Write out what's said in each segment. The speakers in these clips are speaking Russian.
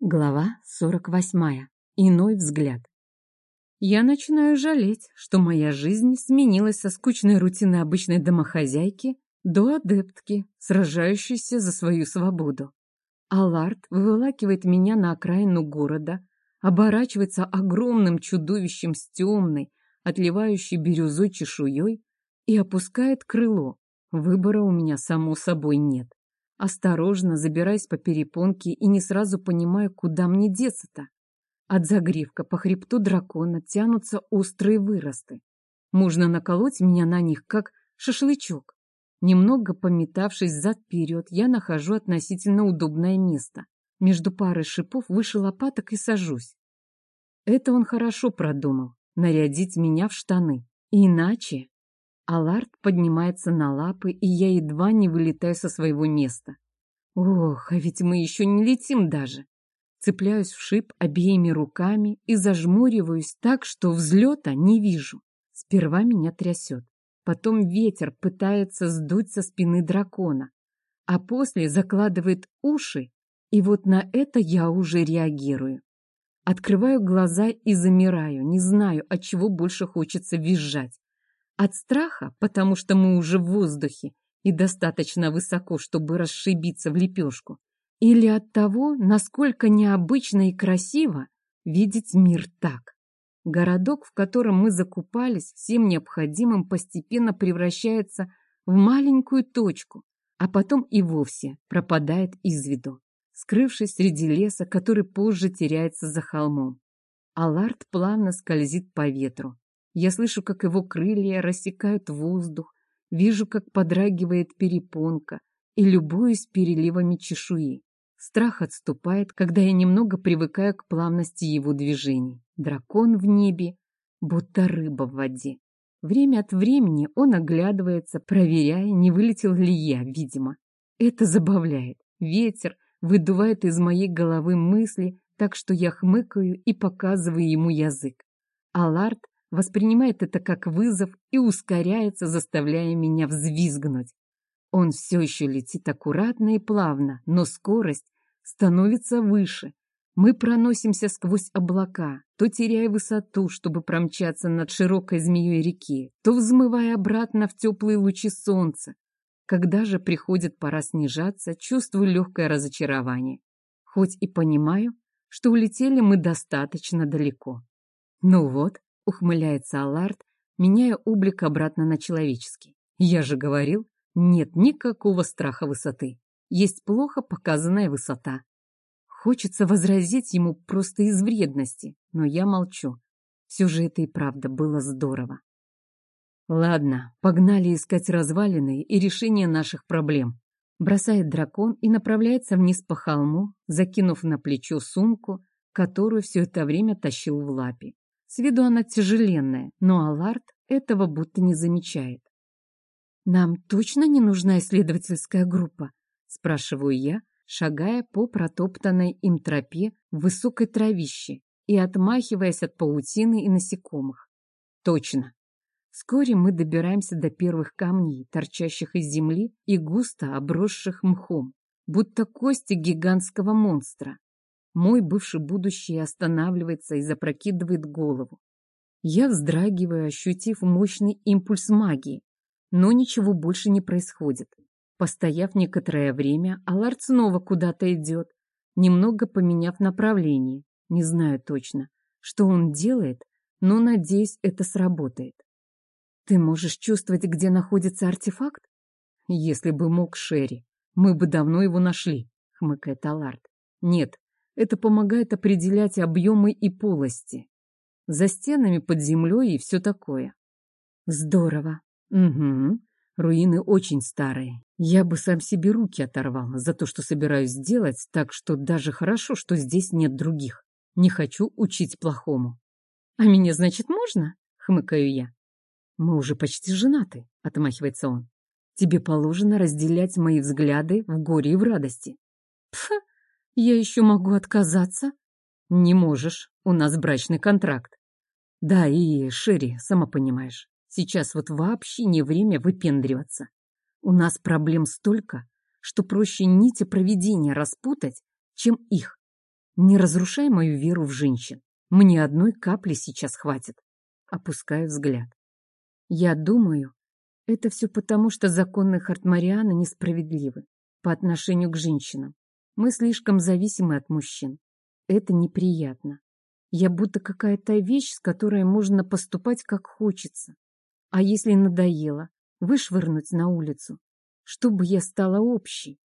Глава 48. Иной взгляд. Я начинаю жалеть, что моя жизнь сменилась со скучной рутины обычной домохозяйки до адептки, сражающейся за свою свободу. Аларт выволакивает меня на окраину города, оборачивается огромным чудовищем с темной, отливающей бирюзой чешуей и опускает крыло. Выбора у меня, само собой, нет. Осторожно забираюсь по перепонке и не сразу понимаю, куда мне деться-то. От загривка по хребту дракона тянутся острые выросты. Можно наколоть меня на них, как шашлычок. Немного пометавшись зад-вперед, я нахожу относительно удобное место. Между парой шипов выше лопаток и сажусь. Это он хорошо продумал — нарядить меня в штаны. Иначе Аларт поднимается на лапы, и я едва не вылетаю со своего места. Ох, а ведь мы еще не летим даже. Цепляюсь в шип обеими руками и зажмуриваюсь так, что взлета не вижу. Сперва меня трясет. Потом ветер пытается сдуть со спины дракона, а после закладывает уши, и вот на это я уже реагирую. Открываю глаза и замираю, не знаю, от чего больше хочется визжать. От страха, потому что мы уже в воздухе и достаточно высоко, чтобы расшибиться в лепешку, или от того, насколько необычно и красиво видеть мир так. Городок, в котором мы закупались, всем необходимым постепенно превращается в маленькую точку, а потом и вовсе пропадает из виду, скрывшись среди леса, который позже теряется за холмом. Аларт плавно скользит по ветру, я слышу, как его крылья рассекают воздух, вижу, как подрагивает перепонка и любуюсь переливами чешуи. Страх отступает, когда я немного привыкаю к плавности его движений. Дракон в небе, будто рыба в воде. Время от времени он оглядывается, проверяя, не вылетел ли я, видимо. Это забавляет. Ветер выдувает из моей головы мысли, так что я хмыкаю и показываю ему язык. Аларт воспринимает это как вызов и ускоряется, заставляя меня взвизгнуть. Он все еще летит аккуратно и плавно, но скорость становится выше. Мы проносимся сквозь облака, то теряя высоту, чтобы промчаться над широкой змеей реки, то взмывая обратно в теплые лучи солнца. Когда же приходит пора снижаться, чувствую легкое разочарование. Хоть и понимаю, что улетели мы достаточно далеко. Ну вот, ухмыляется Аллард, меняя облик обратно на человеческий. Я же говорил, нет никакого страха высоты. Есть плохо показанная высота. Хочется возразить ему просто из вредности, но я молчу. Все же это и правда было здорово. Ладно, погнали искать развалины и решение наших проблем. Бросает дракон и направляется вниз по холму, закинув на плечо сумку, которую все это время тащил в лапе. С виду она тяжеленная, но Аларт этого будто не замечает. «Нам точно не нужна исследовательская группа?» — спрашиваю я, шагая по протоптанной им тропе в высокой травище и отмахиваясь от паутины и насекомых. «Точно!» Вскоре мы добираемся до первых камней, торчащих из земли и густо обросших мхом, будто кости гигантского монстра. Мой бывший будущий останавливается и запрокидывает голову. Я вздрагиваю, ощутив мощный импульс магии, но ничего больше не происходит. Постояв некоторое время, Аларт снова куда-то идет, немного поменяв направление. Не знаю точно, что он делает, но, надеюсь, это сработает. Ты можешь чувствовать, где находится артефакт? Если бы мог Шерри, мы бы давно его нашли, хмыкает Аларт. Нет, это помогает определять объемы и полости. За стенами под землей и все такое. Здорово. Угу. Руины очень старые. Я бы сам себе руки оторвал за то, что собираюсь сделать, так что даже хорошо, что здесь нет других. Не хочу учить плохому. А меня, значит, можно? Хмыкаю я. Мы уже почти женаты, отмахивается он. Тебе положено разделять мои взгляды в горе и в радости. Пф, я еще могу отказаться? Не можешь, у нас брачный контракт. Да, и, Шерри, сама понимаешь, сейчас вот вообще не время выпендриваться. У нас проблем столько, что проще нити проведения распутать, чем их. Не разрушай мою веру в женщин. Мне одной капли сейчас хватит. Опускаю взгляд. Я думаю, это все потому, что законы Хартмариана несправедливы по отношению к женщинам. Мы слишком зависимы от мужчин. Это неприятно. Я будто какая-то вещь, с которой можно поступать как хочется. А если надоело, вышвырнуть на улицу, чтобы я стала общей.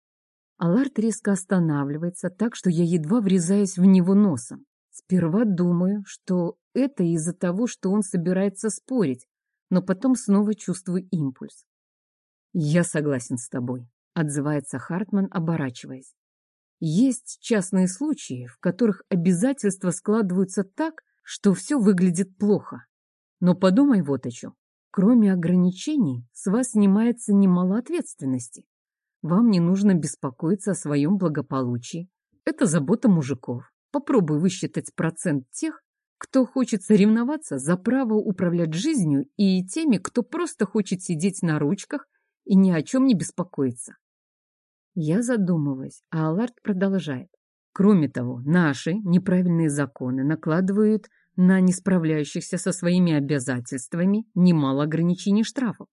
Аларт резко останавливается так, что я едва врезаюсь в него носом. Сперва думаю, что это из-за того, что он собирается спорить, но потом снова чувствую импульс. «Я согласен с тобой», — отзывается Хартман, оборачиваясь. Есть частные случаи, в которых обязательства складываются так, что все выглядит плохо. Но подумай вот о чем. Кроме ограничений, с вас снимается немало ответственности. Вам не нужно беспокоиться о своем благополучии. Это забота мужиков. Попробуй высчитать процент тех, кто хочет соревноваться за право управлять жизнью и теми, кто просто хочет сидеть на ручках и ни о чем не беспокоиться. Я задумываюсь, а Аларт продолжает. Кроме того, наши неправильные законы накладывают на несправляющихся со своими обязательствами немало ограничений штрафов.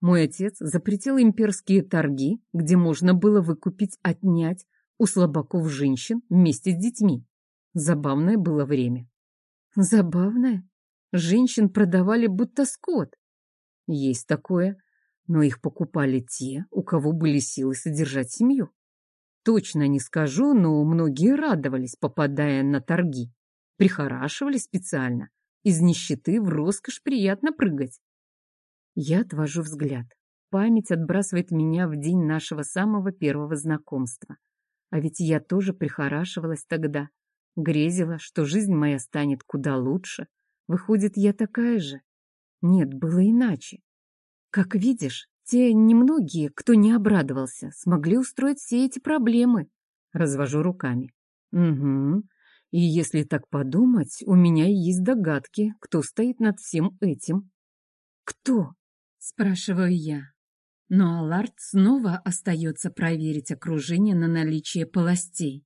Мой отец запретил имперские торги, где можно было выкупить, отнять у слабаков женщин вместе с детьми. Забавное было время. Забавное? Женщин продавали будто скот. Есть такое, но их покупали те, у кого были силы содержать семью. Точно не скажу, но многие радовались, попадая на торги. Прихорашивали специально. Из нищеты в роскошь приятно прыгать. Я отвожу взгляд. Память отбрасывает меня в день нашего самого первого знакомства. А ведь я тоже прихорашивалась тогда. Грезила, что жизнь моя станет куда лучше. Выходит, я такая же. Нет, было иначе. Как видишь, те немногие, кто не обрадовался, смогли устроить все эти проблемы. Развожу руками. Угу. И если так подумать, у меня есть догадки, кто стоит над всем этим. Кто? Спрашиваю я. Но Аларт снова остается проверить окружение на наличие полостей.